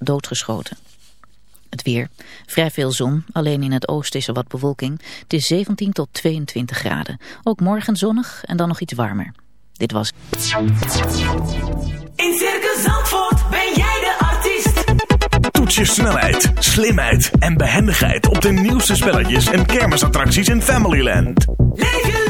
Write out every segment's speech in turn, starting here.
doodgeschoten. Het weer. Vrij veel zon, alleen in het oosten is er wat bewolking. Het is 17 tot 22 graden. Ook morgen zonnig en dan nog iets warmer. Dit was... In Circus Zandvoort ben jij de artiest. Toets je snelheid, slimheid en behendigheid op de nieuwste spelletjes en kermisattracties in Familyland. Leef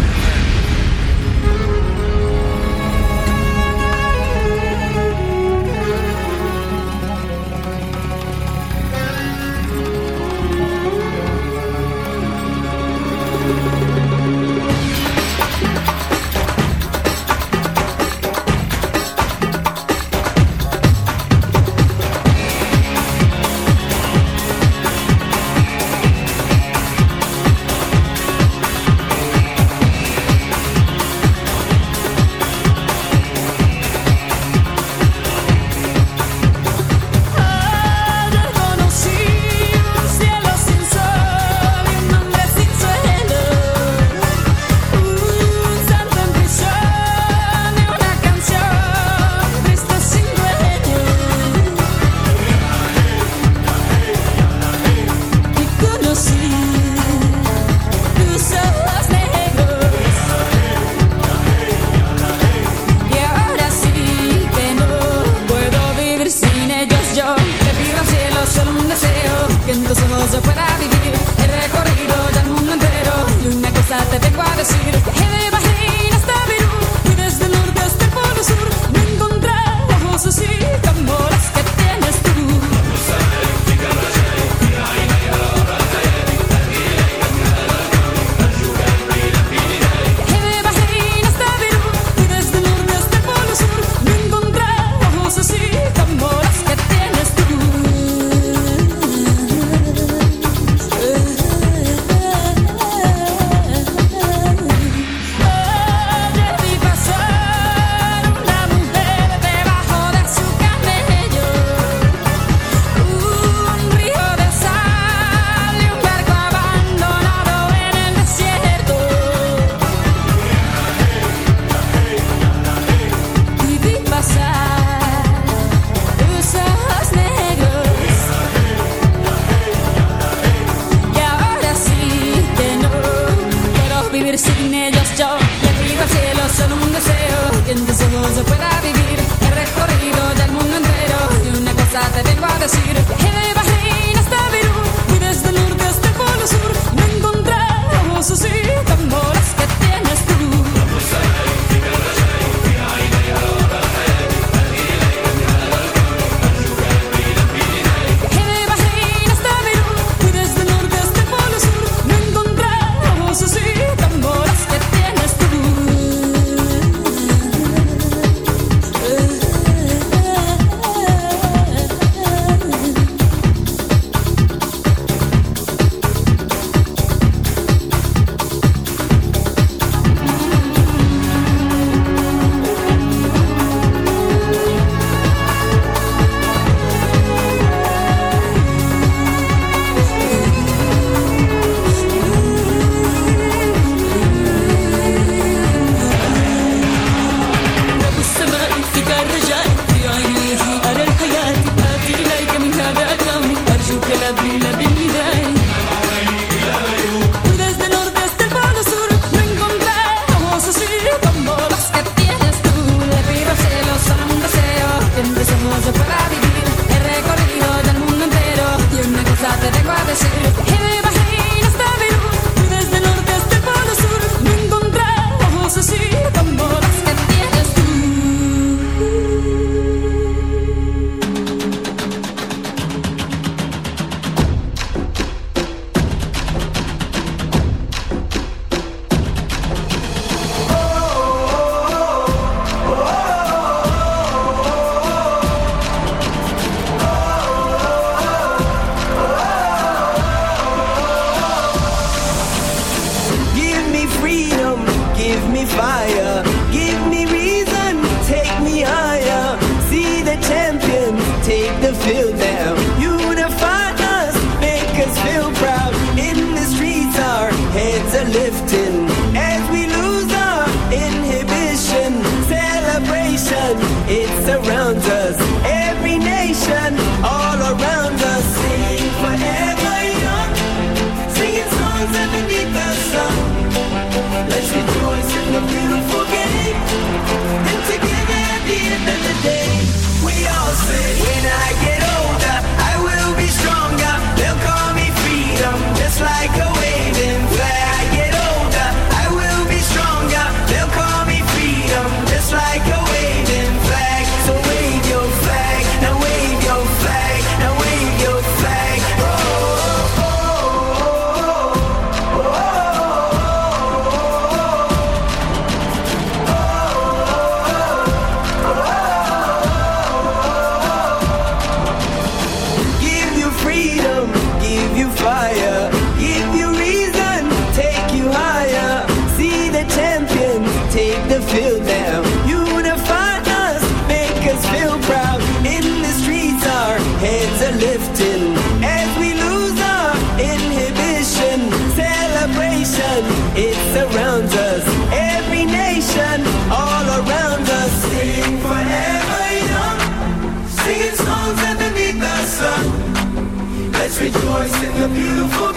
The beautiful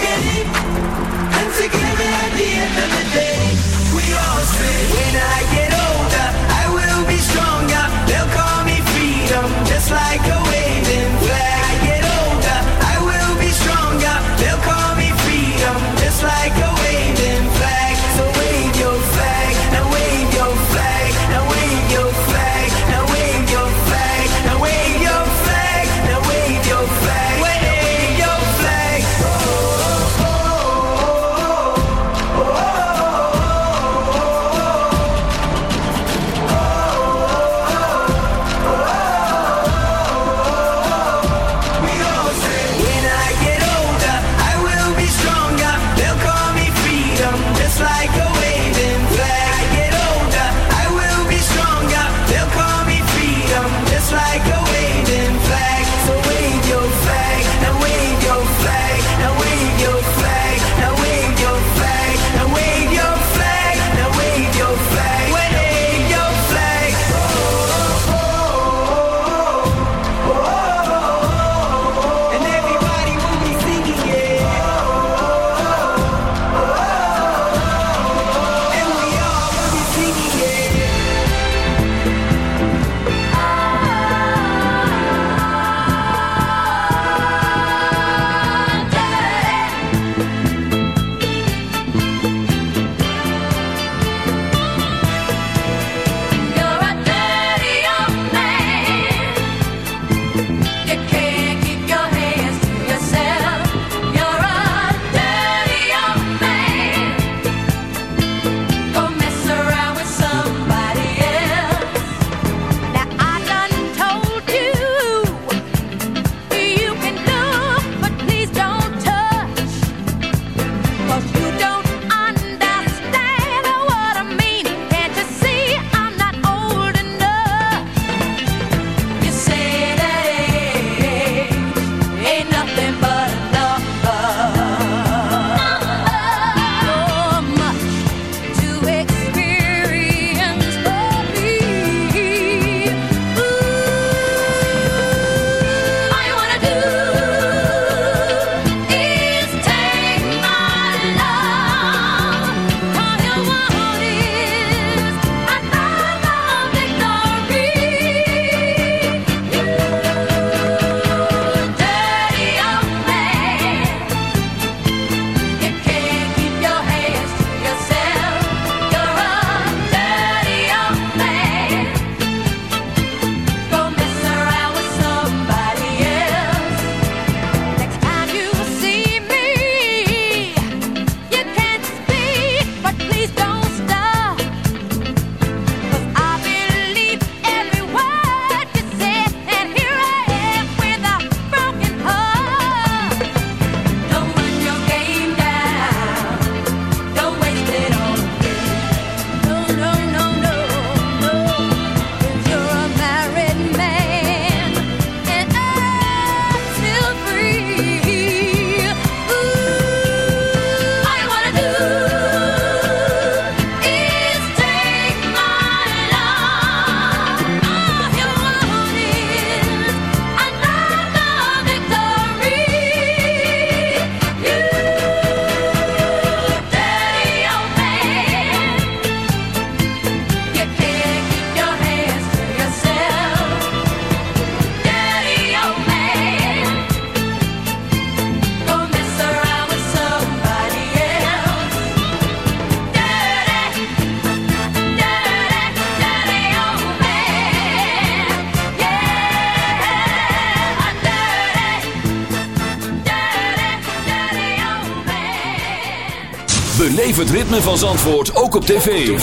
het ritme van Zandvoort ook op tv.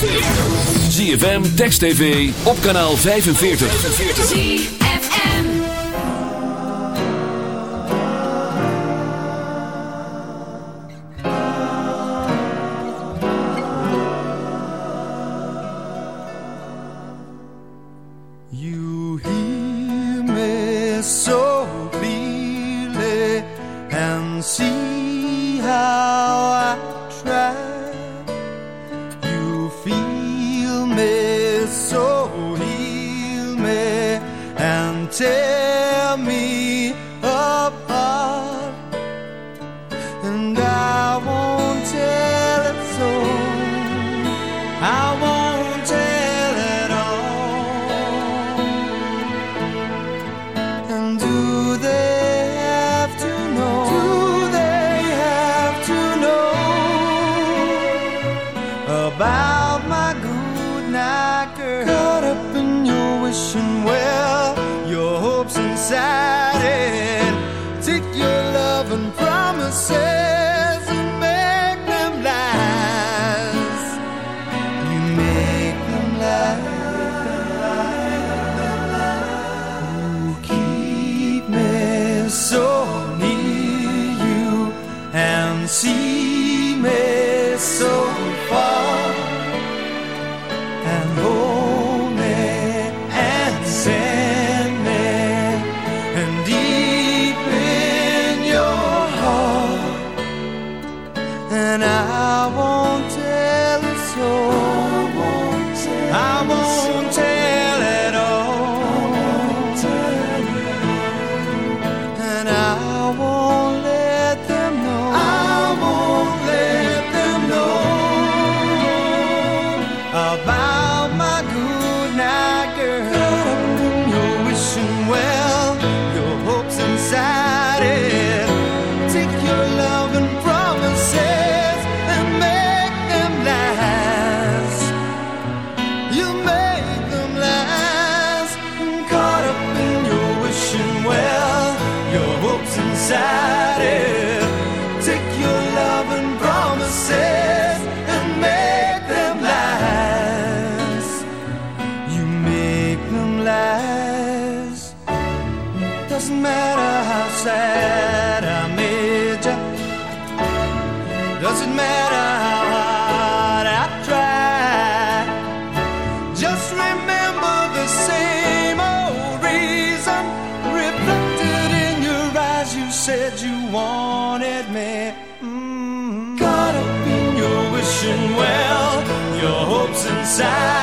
ZFM, Text TV, op kanaal 45. ZFM You hear me so clearly and see passar.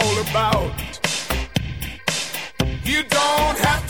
all about. You don't have to.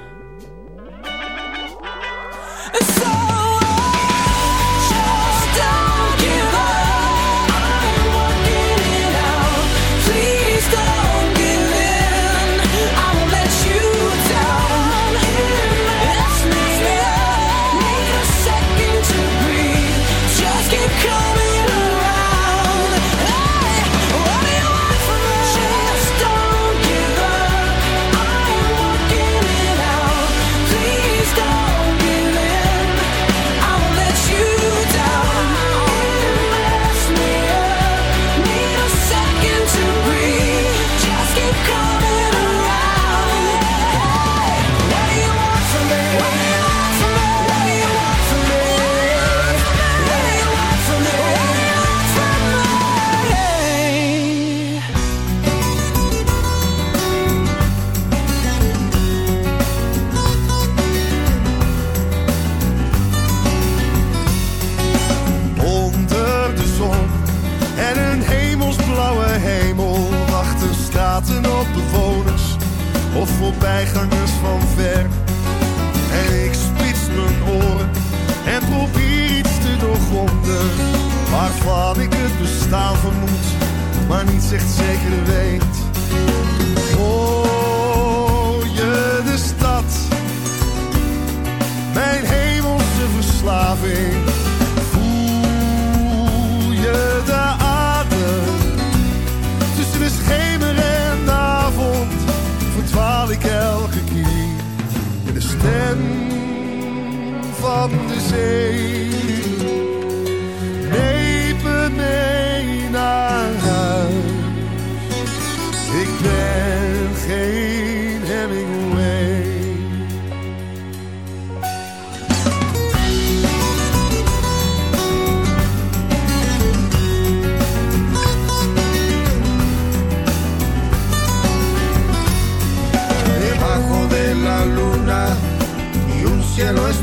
zegt zeker weet.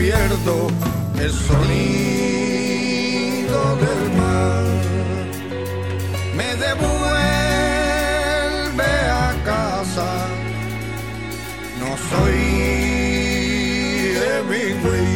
pierdo el sonido del mar. Me devuelve a casa, no soy de hemingway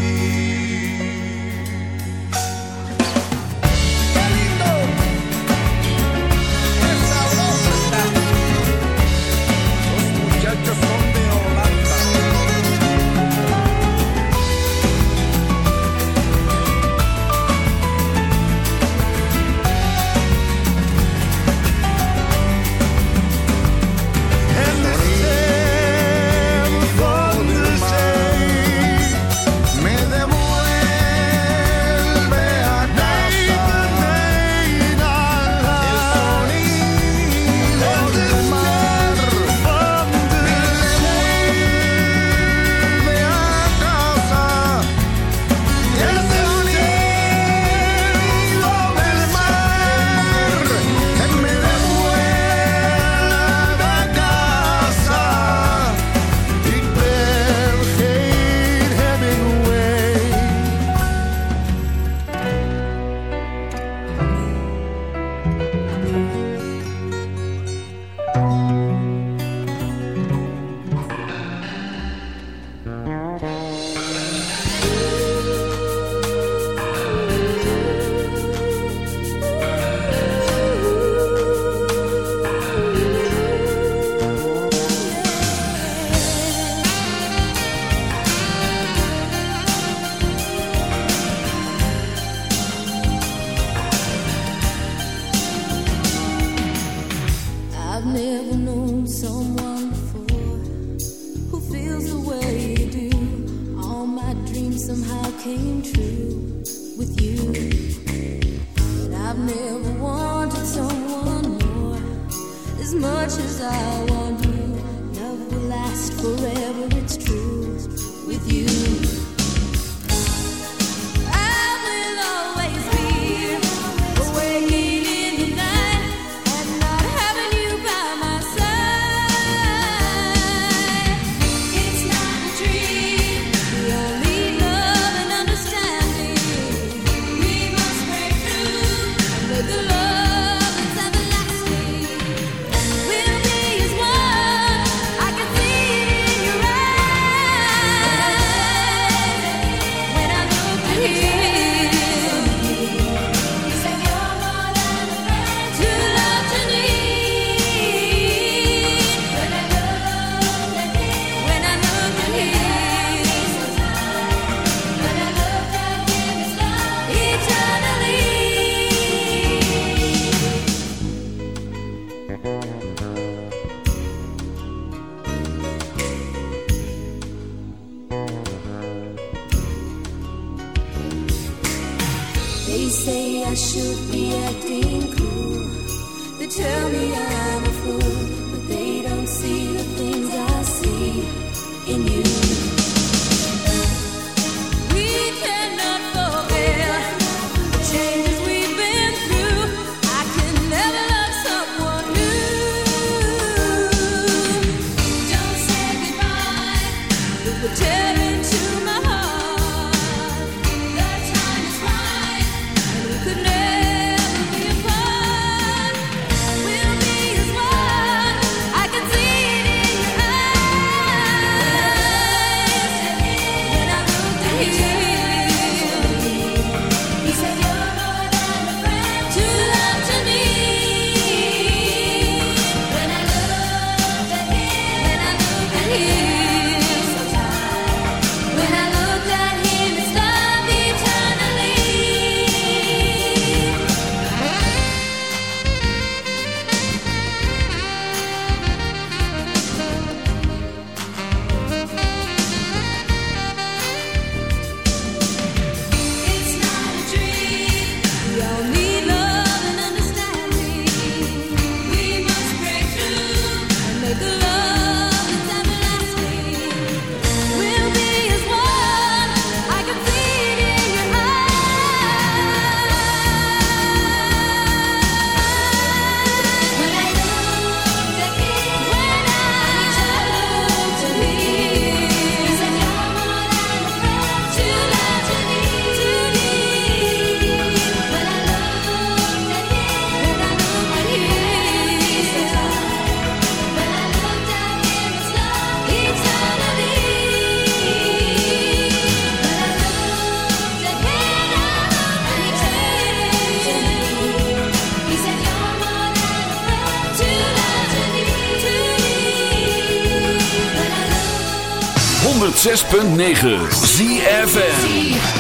106.9 ZFN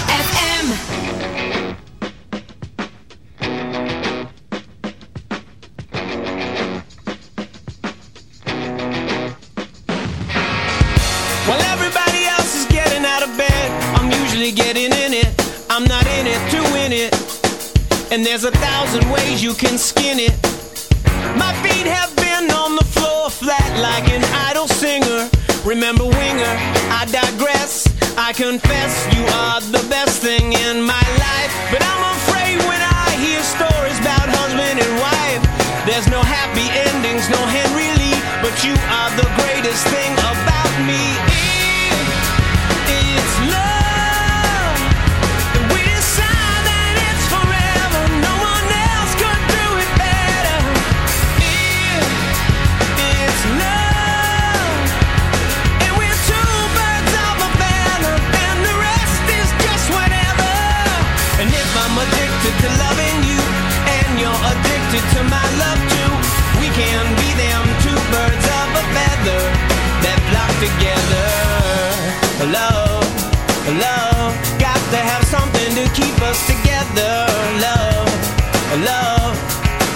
Getting in it, I'm not in it to win it. And there's a thousand ways you can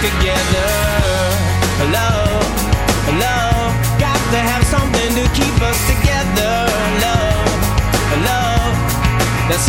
together. love, love. got to have something to keep us together. Love, love. that's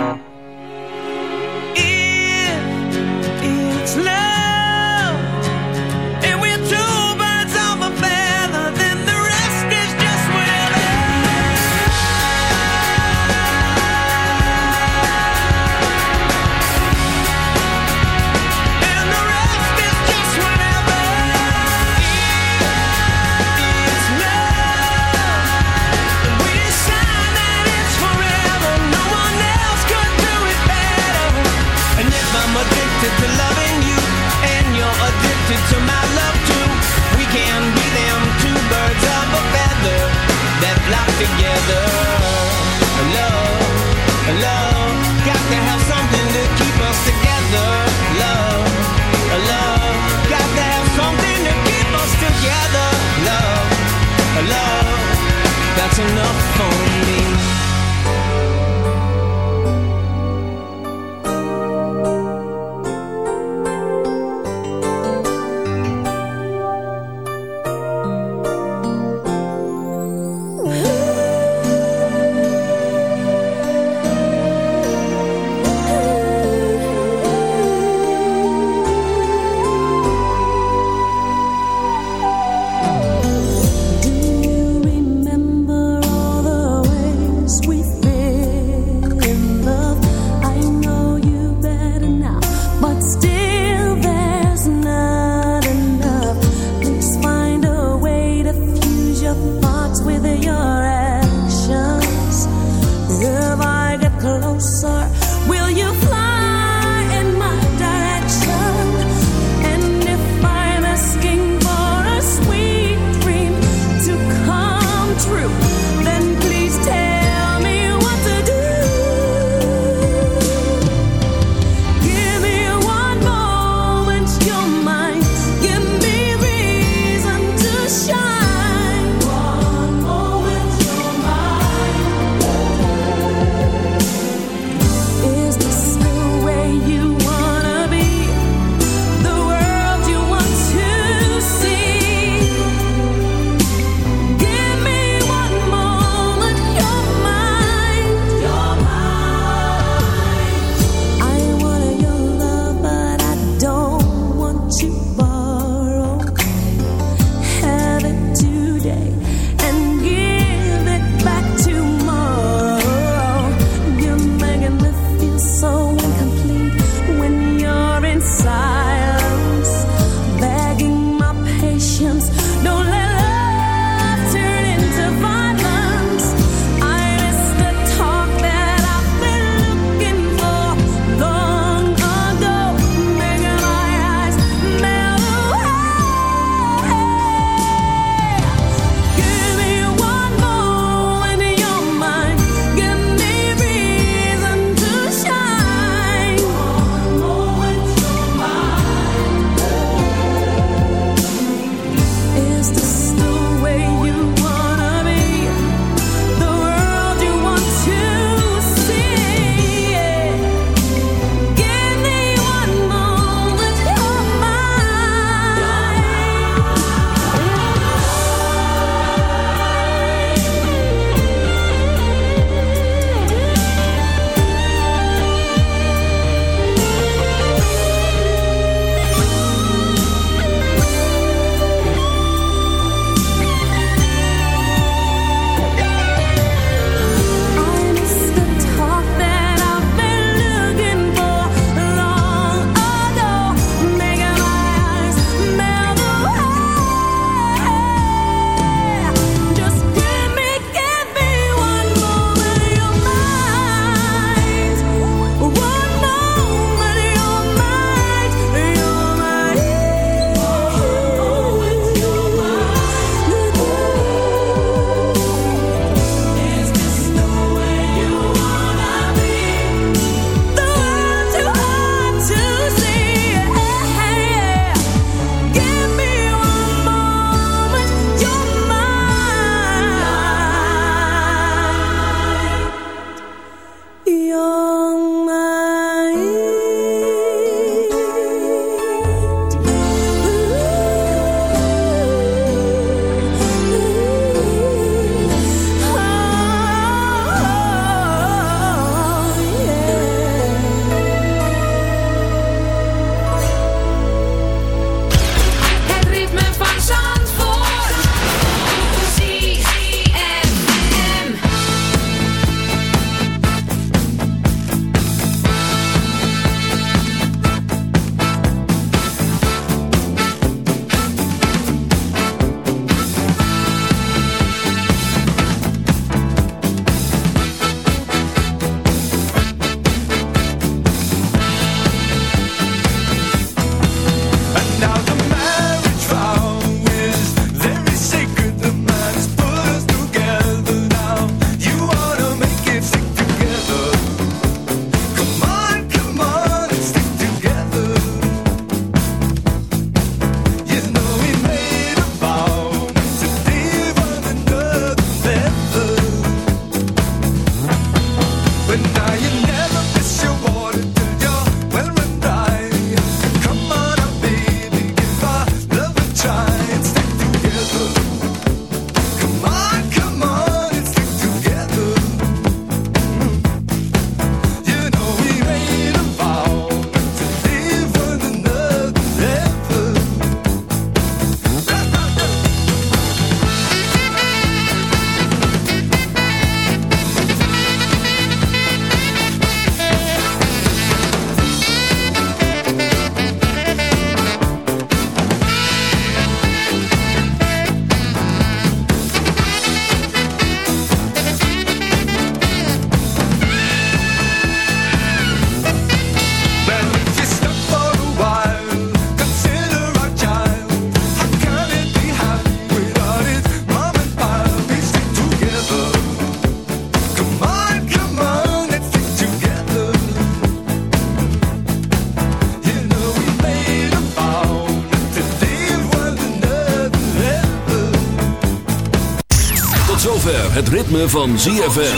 Het ritme van ZFM.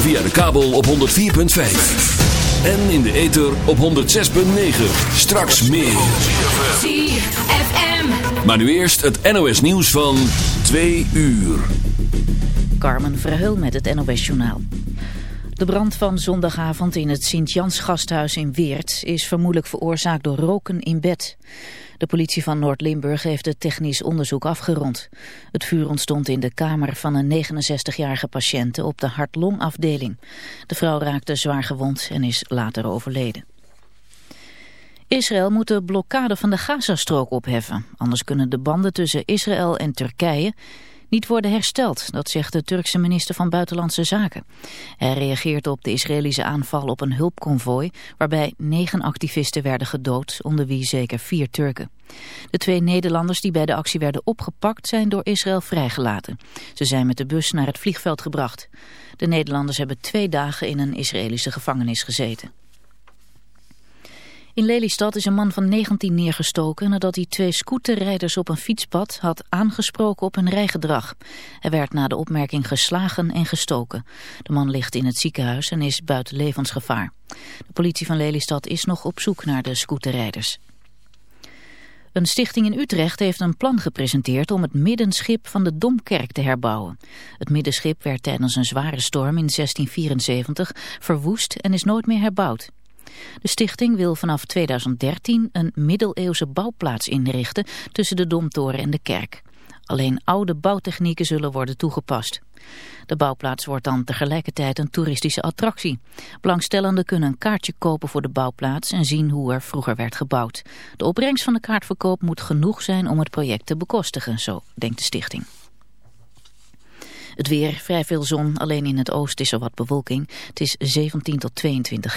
Via de kabel op 104.5. En in de ether op 106.9. Straks meer. ZFM. Maar nu eerst het NOS nieuws van 2 uur. Carmen Verheul met het NOS-journaal. De brand van zondagavond in het Sint-Jans gasthuis in Weert is vermoedelijk veroorzaakt door roken in bed. De politie van Noord-Limburg heeft het technisch onderzoek afgerond. Het vuur ontstond in de kamer van een 69-jarige patiënte op de hart-longafdeling. De vrouw raakte zwaar gewond en is later overleden. Israël moet de blokkade van de Gazastrook opheffen. Anders kunnen de banden tussen Israël en Turkije niet worden hersteld, dat zegt de Turkse minister van Buitenlandse Zaken. Hij reageert op de Israëlische aanval op een hulpconvooi waarbij negen activisten werden gedood, onder wie zeker vier Turken. De twee Nederlanders die bij de actie werden opgepakt zijn door Israël vrijgelaten. Ze zijn met de bus naar het vliegveld gebracht. De Nederlanders hebben twee dagen in een Israëlische gevangenis gezeten. In Lelystad is een man van 19 neergestoken nadat hij twee scooterrijders op een fietspad had aangesproken op hun rijgedrag. Hij werd na de opmerking geslagen en gestoken. De man ligt in het ziekenhuis en is buiten levensgevaar. De politie van Lelystad is nog op zoek naar de scooterrijders. Een stichting in Utrecht heeft een plan gepresenteerd om het middenschip van de Domkerk te herbouwen. Het middenschip werd tijdens een zware storm in 1674 verwoest en is nooit meer herbouwd. De stichting wil vanaf 2013 een middeleeuwse bouwplaats inrichten tussen de Domtoren en de kerk. Alleen oude bouwtechnieken zullen worden toegepast. De bouwplaats wordt dan tegelijkertijd een toeristische attractie. Belangstellenden kunnen een kaartje kopen voor de bouwplaats en zien hoe er vroeger werd gebouwd. De opbrengst van de kaartverkoop moet genoeg zijn om het project te bekostigen, zo denkt de stichting. Het weer, vrij veel zon, alleen in het oosten is er wat bewolking. Het is 17 tot 22